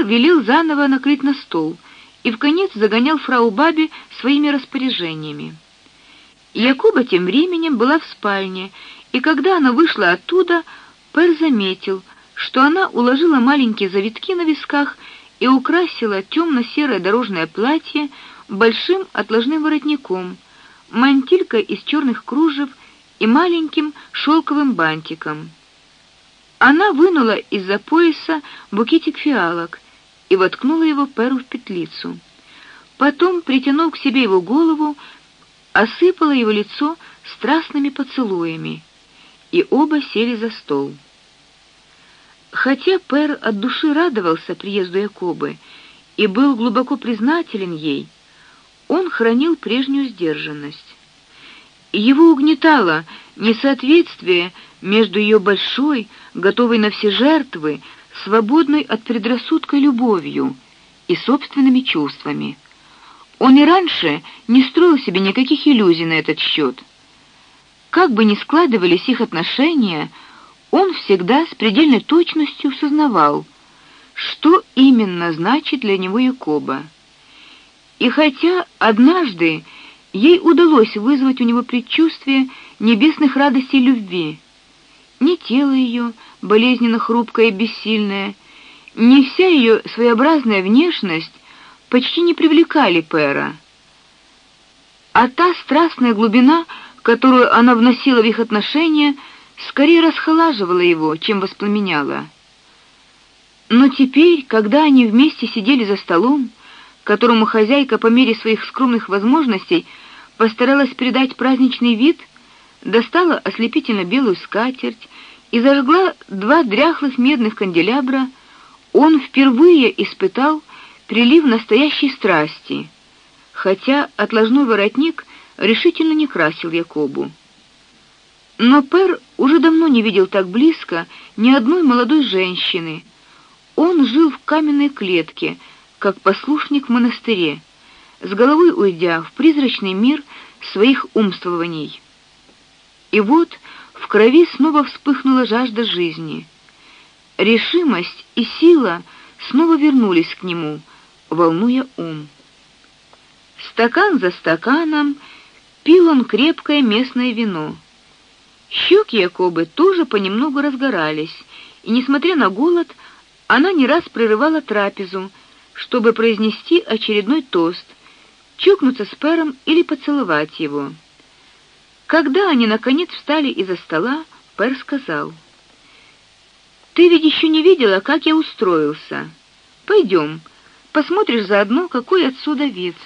Пер велел заново накрыть на стол и в конец загонял фрау Баби своими распоряжениями. Якуба тем временем была в спальне, и когда она вышла оттуда, Пер заметил, что она уложила маленькие завитки на висках и украсила темно серое дорожное платье большим отложным воротником, мантилькой из черных кружев и маленьким шелковым бантиком. Она вынула из-за пояса букетик фиалок и воткнула его Перу в петлицу. Потом, притянув к себе его голову, осыпала его лицо страстными поцелуями, и оба сели за стол. Хотя Пер от души радовался приезду Якобы и был глубоко признателен ей, он хранил прежнюю сдержанность. Его угнетало несоответствие между ее большой, готовой на все жертвы, свободной от предрассудка любовью и собственными чувствами. Он и раньше не строил себе никаких иллюзий на этот счет. Как бы ни складывались их отношения, он всегда с предельной точностью сознавал, что именно значит для него Якоба. И хотя однажды ей удалось вызвать у него предчувствие небесных радостей любви, ни тело ее, болезненно хрупкое и бессильное, ни вся ее своеобразная внешность почти не привлекали Пера. А та страстная глубина, которую она вносила в их отношения, скорее расхолаживала его, чем воспламеняла. Но теперь, когда они вместе сидели за столом, которому хозяйка по мере своих скромных возможностей постаралась придать праздничный вид, достала ослепительно белую скатерть и зажгла два дряхлых медных канделябра, он впервые испытал прилив настоящей страсти, хотя отложной воротник решительно не красил Якобу. Но Пер уже давно не видел так близко ни одной молодой женщины. Он жил в каменной клетке, как послушник в монастыре, с головой уйдя в призрачный мир своих умствований. И вот в крови снова вспыхнула жажда жизни. Решимость и сила снова вернулись к нему, волнуя ум. Стакан за стаканом пил он крепкое местное вино. Щеки Якобы тоже понемногу разгорались, и несмотря на голод, она не раз прерывала трапезу, чтобы произнести очередной тост, чокнуться с Пером или поцеловать его. Когда они наконец встали из-за стола, Пер сказал: "Ты ведь еще не видела, как я устроился. Пойдем, посмотришь заодно, какой отсюда вид".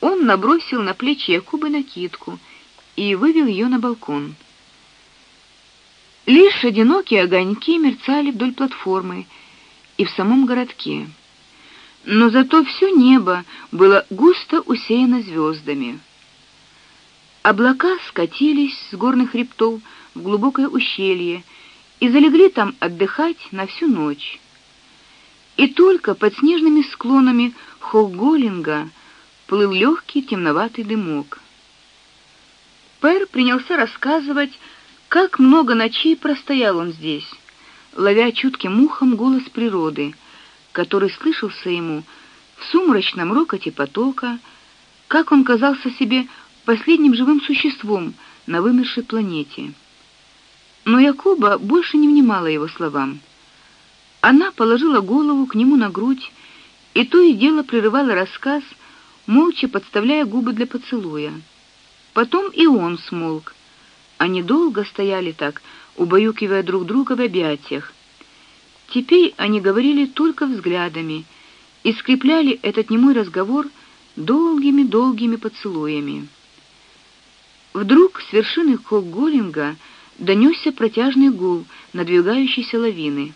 Он набросил на плечи Якубы накидку и вывел ее на балкон. Лишь одинокие огоньки мерцали вдоль платформы и в самом городке. Но зато все небо было густо усеяно звездами. Облака скатились с горных хребтов в глубокое ущелье и залегли там отдыхать на всю ночь. И только под снежными склонами Холголинга плыл легкий темноватый дымок. Пер принялся рассказывать, как много ночей простоял он здесь, ловя чутким ухом голос природы, который слышался ему в сумрачном рокоте потока, как он казался себе последним живым существом на вымершей планете. Но Якоба больше не внимала его словам. Она положила голову к нему на грудь и то и дело прерывала рассказ, молча подставляя губы для поцелуя. Потом и он смолк. Они долго стояли так, убаюкивая друг друга в объятиях. Теперь они говорили только взглядами и скрепляли этот немой разговор долгими-долгими поцелуями. Вдруг с вершины Хогголинга донесся протяжный гул надвигающейся лавины.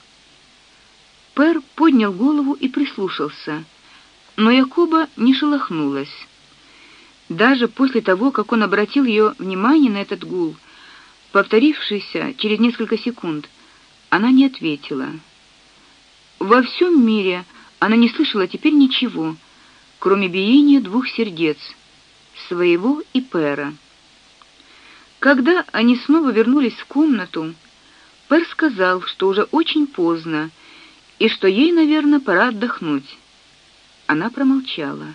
Пер поднял голову и прислушался, но Якоба не шелохнулась. Даже после того, как он обратил ее внимание на этот гул, повторившийся через несколько секунд, она не ответила. Во всем мире она не слышала теперь ничего, кроме биения двух сердец, своего и Пера. Когда они снова вернулись в комнату, Пер сказал, что уже очень поздно, и что ей, наверное, пора отдохнуть. Она промолчала.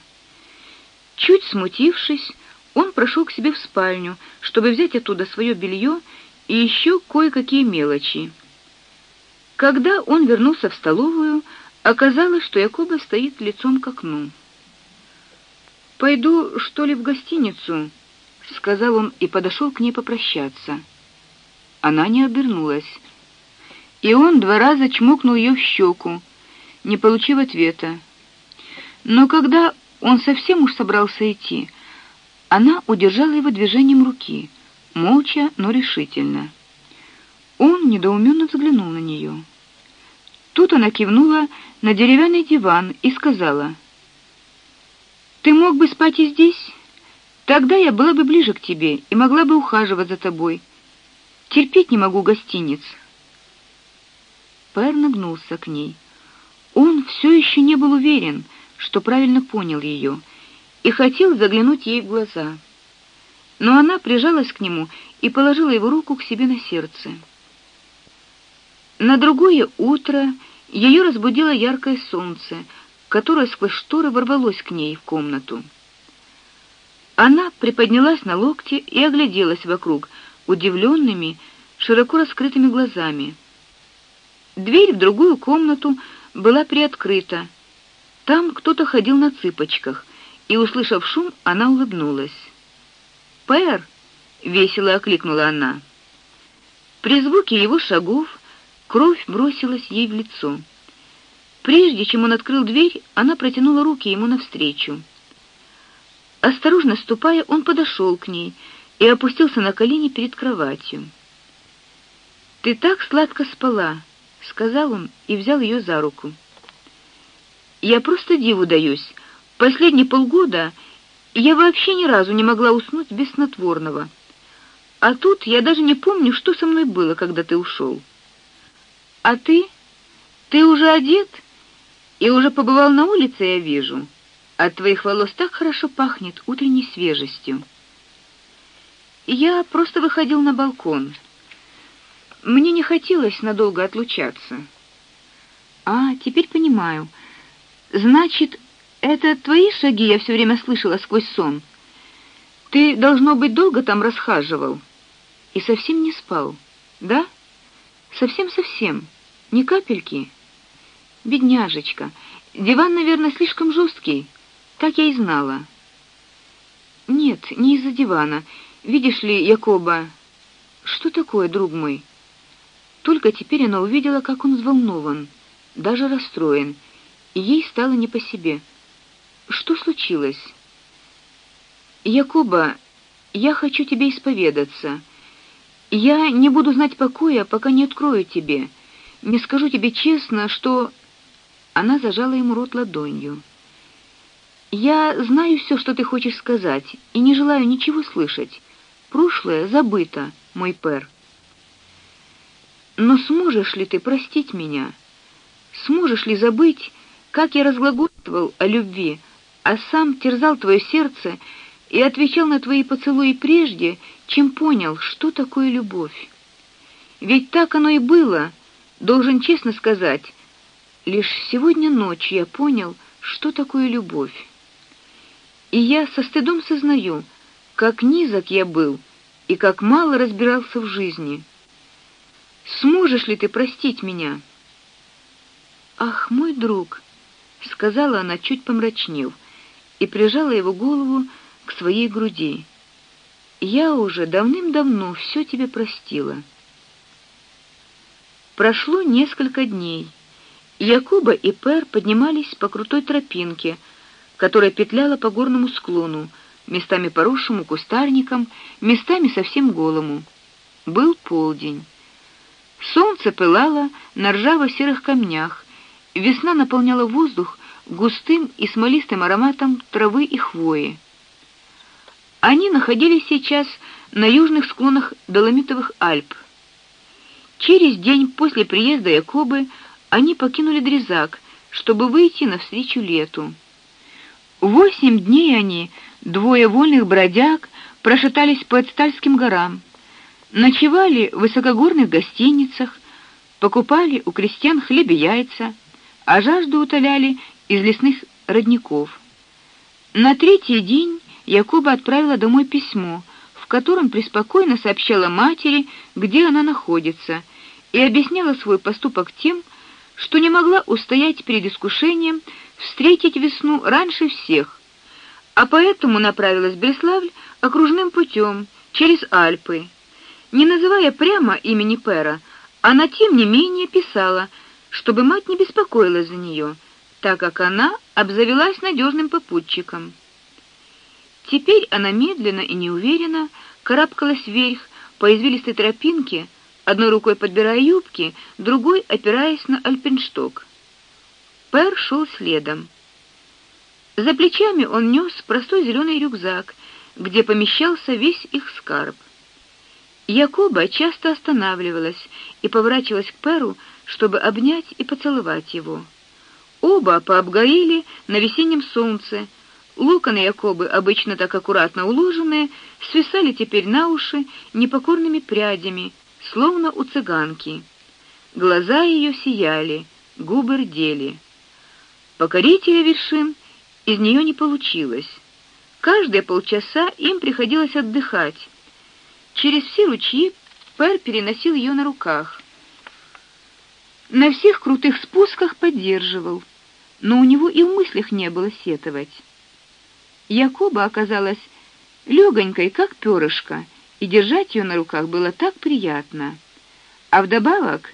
Чуть смутившись, он прошел к себе в спальню, чтобы взять оттуда свое белье и еще кое-какие мелочи. Когда он вернулся в столовую, оказалось, что Якоба стоит лицом к окну. Пойду, что ли, в гостиницу, сказал он и подошел к ней попрощаться. Она не обернулась. И он два раза чмокнул ее в щеку, не получив ответа. Но когда он совсем уж собрался идти, она удержала его движением руки, молча, но решительно. Он недоуменно взглянул на нее. Тут она кивнула на деревянный диван и сказала: "Ты мог бы спать и здесь? Тогда я была бы ближе к тебе и могла бы ухаживать за тобой. Терпеть не могу гостиниц". Пэр нагнулся к ней. Он все еще не был уверен, что правильно понял ее, и хотел заглянуть ей в глаза. Но она прижалась к нему и положила его руку к себе на сердце. На другое утро ее разбудило яркое солнце, которое сквозь шторы ворвалось к ней в комнату. Она приподнялась на локте и огляделась вокруг удивленными, широко раскрытыми глазами. Дверь в другую комнату была приоткрыта. Там кто-то ходил на цыпочках, и, услышав шум, она улыбнулась. "Пэр!" весело окликнула она. При звуке его шагов кровь бросилась ей в лицо. Прежде чем он открыл дверь, она протянула руки ему навстречу. Осторожно ступая, он подошел к ней и опустился на колени перед кроватью. Ты так сладко спала, сказал он и взял ее за руку. Я просто диву даюсь. Последние полгода я вообще ни разу не могла уснуть без снотворного. А тут я даже не помню, что со мной было, когда ты ушел. А ты? Ты уже одет и уже побывал на улице, я вижу. От твоих волос так хорошо пахнет утренней свежестью. Я просто выходил на балкон. Мне не хотелось надолго отлучаться. А, теперь понимаю. Значит, это твои шаги я все время слышала сквозь сон. Ты должно быть долго там расхаживал и совсем не спал, да? Совсем-совсем, ни капельки. Бедняжечка, диван, наверное, слишком жесткий. Так я и знала. Нет, не из-за дивана. Видишь ли, Якоба, что такое, друг мой? Только теперь она увидела, как он взволнован, даже расстроен, и ей стало не по себе. Что случилось? Якоба, я хочу тебе исповедаться. Я не буду знать покоя, пока не открою тебе. Не скажу тебе честно, что Она зажала ему рот ладонью. Я знаю все, что ты хочешь сказать, и не желаю ничего слышать. Прошлое забыто, мой пер. Но сможешь ли ты простить меня? Сможешь ли забыть, как я разглагольствовал о любви, а сам терзал твое сердце и отвечал на твои поцелуи прежде, чем понял, что такое любовь? Ведь так оно и было, должен честно сказать. Лишь сегодня ночью я понял, что такое любовь. И я со стыдом сознаю, как низок я был и как мало разбирался в жизни. Сможешь ли ты простить меня? Ах, мой друг, сказала она, чуть помрачнев, и прижала его голову к своей груди. Я уже давным-давно все тебе простила. Прошло несколько дней. Якуба и Пер поднимались по крутой тропинке, которая петляла по горному склону, местами поросшему кустарником, местами совсем голому. Был полдень. Солнце пылало на ржаво-серых камнях, весна наполняла воздух густым и смолистым ароматом травы и хвои. Они находились сейчас на южных склонах Доломитовых Альп. Через день после приезда Якобы они покинули Дрезак, чтобы выйти навстречу лету. Восемь дней они, двое вольных бродяг, прошатались по Эцтальским горам ночевали в высокогорных гостиницах, покупали у крестьян хлеб и яйца, а жажду утоляли из лесных родников. На третий день Якуба отправила домой письмо, в котором преспокойно сообщала матери, где она находится, и объясняла свой поступок тем, что не могла устоять перед искушением встретить весну раньше всех, а поэтому направилась в Бреславль окружным путем через Альпы. Не называя прямо имени Пера, она тем не менее писала, чтобы мать не беспокоилась за нее, так как она обзавелась надежным попутчиком. Теперь она медленно и неуверенно карабкалась вверх по извилистой тропинке, одной рукой подбирая юбки, другой опираясь на альпиншток. Пер шел следом. За плечами он нес простой зеленый рюкзак, где помещался весь их скарб. Якоба часто останавливалась и поворачивалась к Перу, чтобы обнять и поцеловать его. Оба пообгорели на весеннем солнце. Локоны Якобы, обычно так аккуратно уложенные, свисали теперь на уши непокорными прядями, словно у цыганки. Глаза ее сияли, губы рдели. Покорителя вершин из нее не получилось. Каждые полчаса им приходилось отдыхать. Через все ручьи Пер переносил ее на руках. На всех крутых спусках поддерживал, но у него и в мыслях не было сетовать. Якоба оказалась легонькой, как перышко, и держать ее на руках было так приятно. А вдобавок,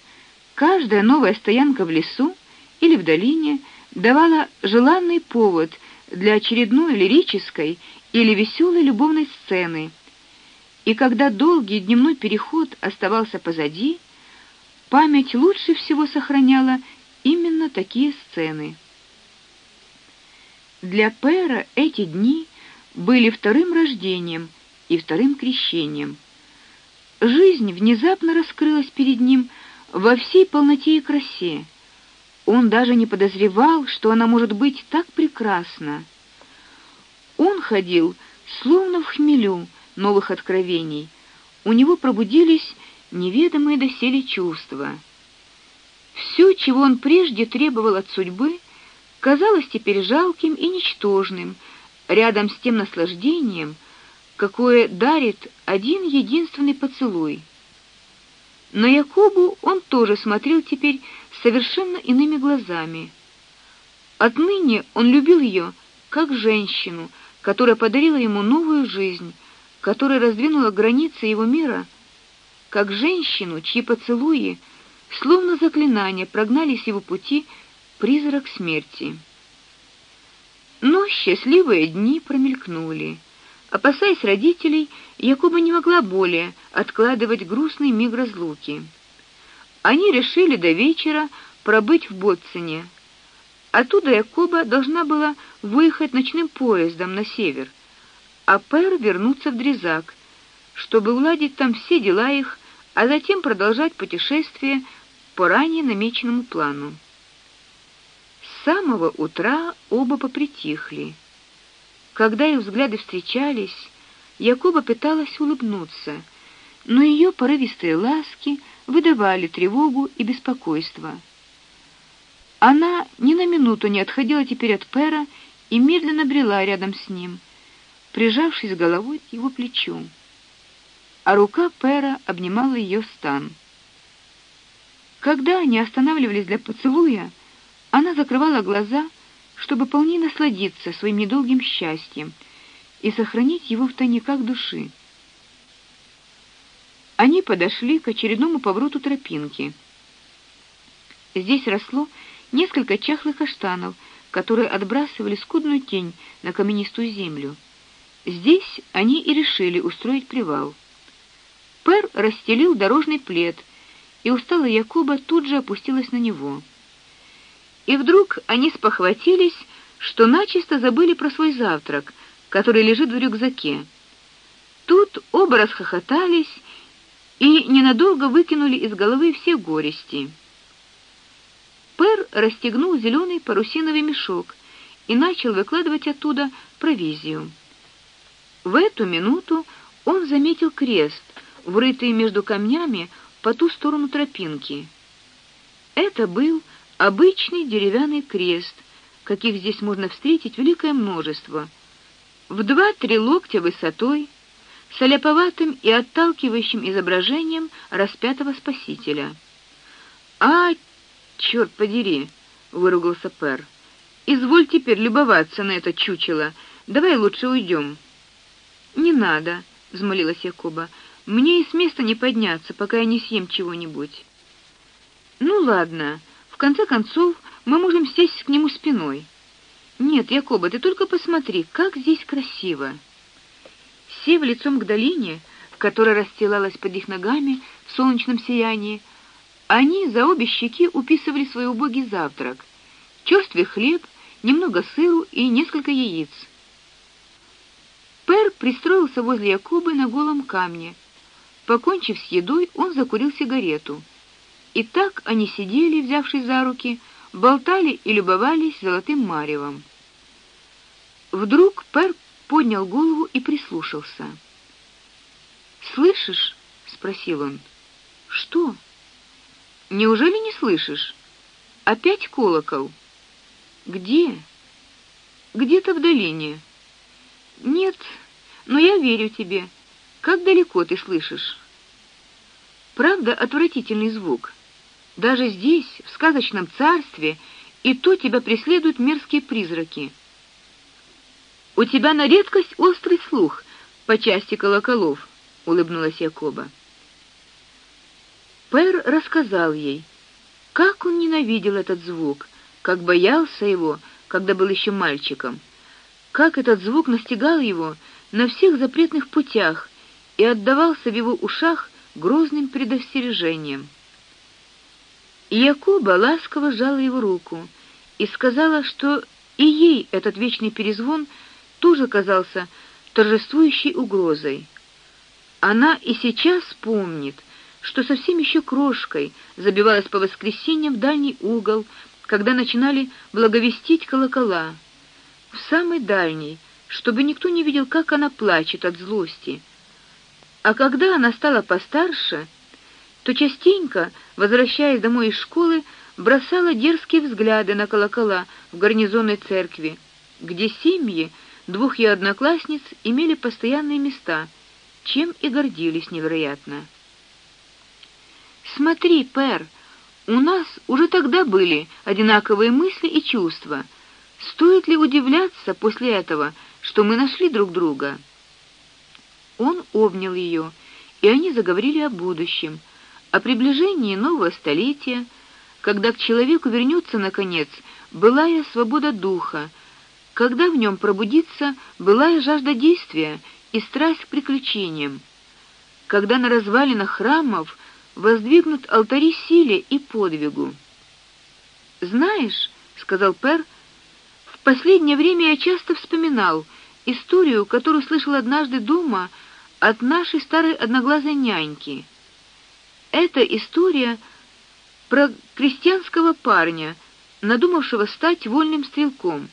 каждая новая стоянка в лесу или в долине давала желанный повод для очередной лирической или веселой любовной сцены. И когда долгий дневной переход оставался позади, память лучше всего сохраняла именно такие сцены. Для Пэра эти дни были вторым рождением и вторым крещением. Жизнь внезапно раскрылась перед ним во всей полноте и красе. Он даже не подозревал, что она может быть так прекрасна. Он ходил словно в хмелю новых откровений. У него пробудились неведомые доселе чувства. Все, чего он прежде требовал от судьбы, казалось теперь жалким и ничтожным рядом с тем наслаждением, какое дарит один единственный поцелуй. На Якобу он тоже смотрел теперь совершенно иными глазами. Отныне он любил ее как женщину, которая подарила ему новую жизнь, которая раздвинула границы его мира, как женщину, чьи поцелуи, словно заклинание, прогнали с его пути призрак смерти. Но счастливые дни промелькнули. Опасаясь родителей, Якоба не могла более откладывать грустный миг разлуки. Они решили до вечера пробыть в Боцене. Оттуда Якоба должна была выехать ночным поездом на север, а Пер вернуться в Дрезак, чтобы уладить там все дела их, а затем продолжать путешествие по ранее намеченному плану. С самого утра оба попритихли. Когда их взгляды встречались, Якоба пыталась улыбнуться, но ее порывистые ласки выдавали тревогу и беспокойство. Она ни на минуту не отходила теперь от Пера и медленно брела рядом с ним, прижавшись головой к его плечу. А рука Пера обнимала ее стан. Когда они останавливались для поцелуя, она закрывала глаза, чтобы полнее насладиться своим недолгим счастьем и сохранить его в тайниках души. Они подошли к очередному повороту тропинки. Здесь росло несколько чахлых каштанов, которые отбрасывали скудную тень на каменистую землю. Здесь они и решили устроить привал. Пер расстелил дорожный плед, и усталая Якоба тут же опустилась на него. И вдруг они спохватились, что начисто забыли про свой завтрак, который лежит в рюкзаке. Тут оба расхохотались и ненадолго выкинули из головы все горести. Пер расстегнул зеленый парусиновый мешок и начал выкладывать оттуда провизию. В эту минуту он заметил крест, врытый между камнями по ту сторону тропинки. Это был обычный деревянный крест, каких здесь можно встретить великое множество, в два-три локтя высотой, с оляповатым и отталкивающим изображением распятого Спасителя. А, черт подери, выругался Пер. Изволь теперь любоваться на это чучело. Давай лучше уйдем. Не надо, взмолилась Якоба. Мне и с места не подняться, пока я не съем чего-нибудь. Ну ладно, в конце концов мы можем сесть к нему спиной. Нет, Якоба, ты только посмотри, как здесь красиво. Сев лицом к долине, которая расстилалась под их ногами в солнечном сиянии, они за обе щеки уписывали свой убогий завтрак: черствый хлеб, немного сыру и несколько яиц. Пер пристроился возле Якобы на голом камне. Покончив с едой, он закурил сигарету. И так они сидели, взявшись за руки, болтали и любовались золотым маревом. Вдруг Пер поднял голову и прислушался. "Слышишь?" спросил он. "Что? Неужели не слышишь? Опять колокол? Где? Где-то в долине. Нет, но я верю тебе. Как далеко ты слышишь? Правда, отвратительный звук. Даже здесь, в сказочном царстве, и то тебя преследуют мерзкие призраки. У тебя на редкость острый слух по части колоколов, улыбнулась Якоба. Пэр рассказал ей, как он ненавидел этот звук, как боялся его, когда был еще мальчиком, как этот звук настигал его на всех запретных путях и отдавался в его ушах грозным предостережением. Якоба ласково сжала его руку и сказала, что и ей этот вечный перезвон тоже казался торжествующей угрозой. Она и сейчас помнит, что совсем еще крошкой забивалась по воскресеньям в дальний угол, когда начинали благовестить колокола, в самый дальний, чтобы никто не видел, как она плачет от злости. А когда она стала постарше, то частенько, возвращаясь домой из школы, бросала дерзкие взгляды на колокола в гарнизонной церкви, где семьи двух ее одноклассниц имели постоянные места, чем и гордились невероятно. Смотри, Пер, у нас уже тогда были одинаковые мысли и чувства. Стоит ли удивляться после этого, что мы нашли друг друга? Он обнял ее, и они заговорили о будущем, о приближении нового столетия, когда к человеку вернется наконец былая свобода духа, когда в нем пробудится былая жажда действия и страсть к приключениям, когда на развалинах храмов воздвигнут алтари силе и подвигу. Знаешь, сказал Пер, в последнее время я часто вспоминал историю, которую слышал однажды дома от нашей старой одноглазой няньки. Это история про крестьянского парня, надумавшего стать вольным стрелком.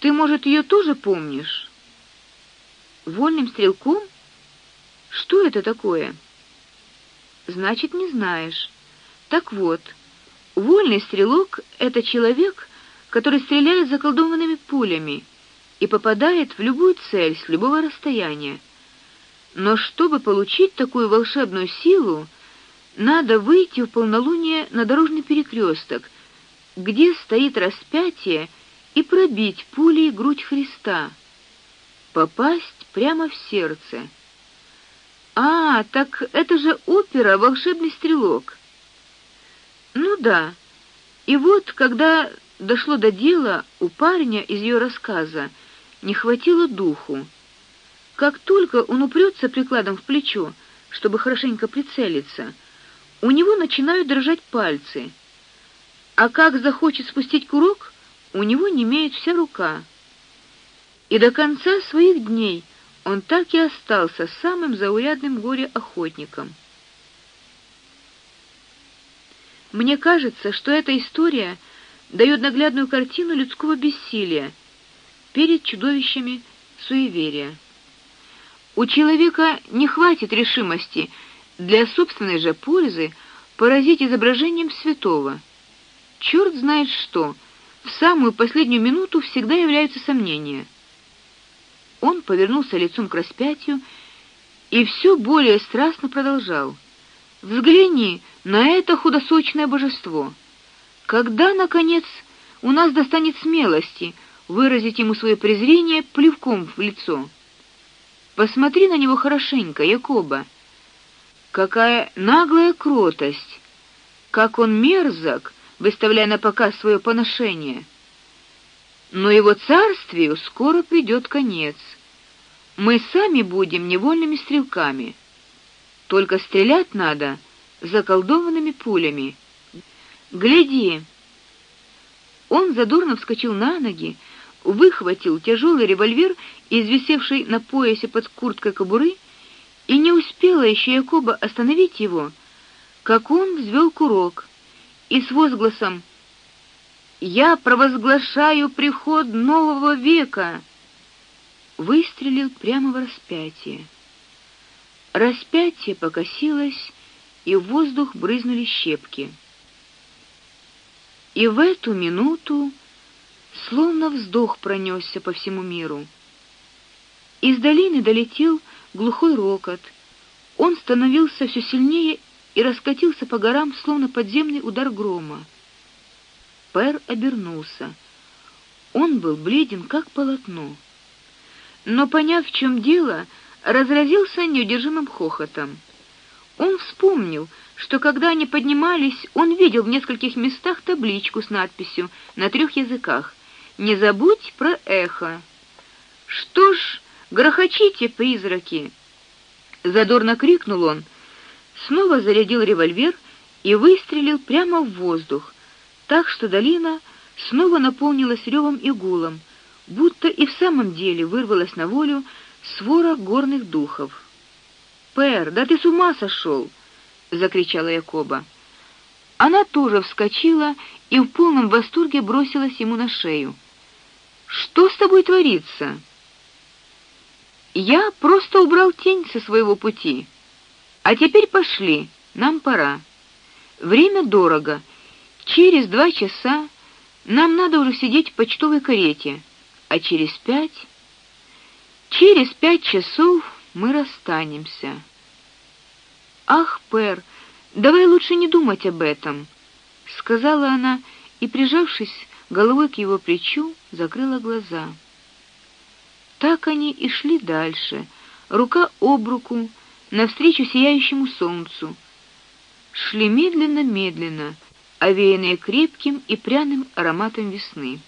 Ты, может, ее тоже помнишь? Вольным стрелком? Что это такое? Значит, не знаешь. Так вот, вольный стрелок это человек, который стреляет заколдованными пулями и попадает в любую цель с любого расстояния. Но чтобы получить такую волшебную силу, надо выйти в полнолуние на дорожный перекресток, где стоит распятие, и пробить пулей грудь Христа, попасть прямо в сердце. А, так это же опера Волшебный стрелок. Ну да. И вот, когда дошло до дела, у парня из ее рассказа не хватило духу. Как только он упрется прикладом в плечо, чтобы хорошенько прицелиться, у него начинают дрожать пальцы. А как захочет спустить курок, у него немеет вся рука. И до конца своих дней он так и остался самым заурядным горе-охотником. Мне кажется, что эта история дает наглядную картину людского бессилия перед чудовищами суеверия. У человека не хватит решимости для собственной же пользы поразить изображением святого. черт знает что. В самую последнюю минуту всегда являются сомнения. Он повернулся лицом к распятию и все более страстно продолжал: "Взгляни на это худосочное божество. Когда наконец у нас достанет смелости выразить ему свое презрение плевком в лицо? Посмотри на него хорошенько, Якоба. Какая наглая кротость, как он мерзок, выставляя на показ свое поношение. Но его царствию скоро придет конец. Мы сами будем невольными стрелками. Только стрелять надо заколдованными пулями. Гляди. Он задорно вскочил на ноги, выхватил тяжелый револьвер из на поясе под курткой кобуры, и не успела еще Якоба остановить его, как он взвел курок и с возгласом «Я провозглашаю приход нового века!» выстрелил прямо в распятие. Распятие покосилось, и в воздух брызнули щепки. И в эту минуту словно вздох пронесся по всему миру. Из долины долетел глухой рокот. Он становился все сильнее и раскатился по горам, словно подземный удар грома. Пер обернулся. Он был бледен как полотно. Но поняв, в чем дело, разразился неудержимым хохотом. Он вспомнил, что когда они поднимались, он видел в нескольких местах табличку с надписью на трех языках: "Не забудь про эхо". Что ж, грохочите, призраки, задорно крикнул он снова зарядил револьвер и выстрелил прямо в воздух, так что долина снова наполнилась ревом и гулом, будто и в самом деле вырвалась на волю свора горных духов. "Пер, да ты с ума сошел!» — закричала Якоба. Она тоже вскочила и в полном восторге бросилась ему на шею. Что с тобой творится? Я просто убрал тень со своего пути. А теперь пошли, нам пора. Время дорого. Через два часа нам надо уже сидеть в почтовой карете, а через пять через пять часов мы расстанемся. Ах, Пер, давай лучше не думать об этом, сказала она и, прижавшись головой к его плечу, закрыла глаза. Так они и шли дальше, рука об руку, навстречу сияющему солнцу. Шли медленно-медленно, овеянные крепким и пряным ароматом весны.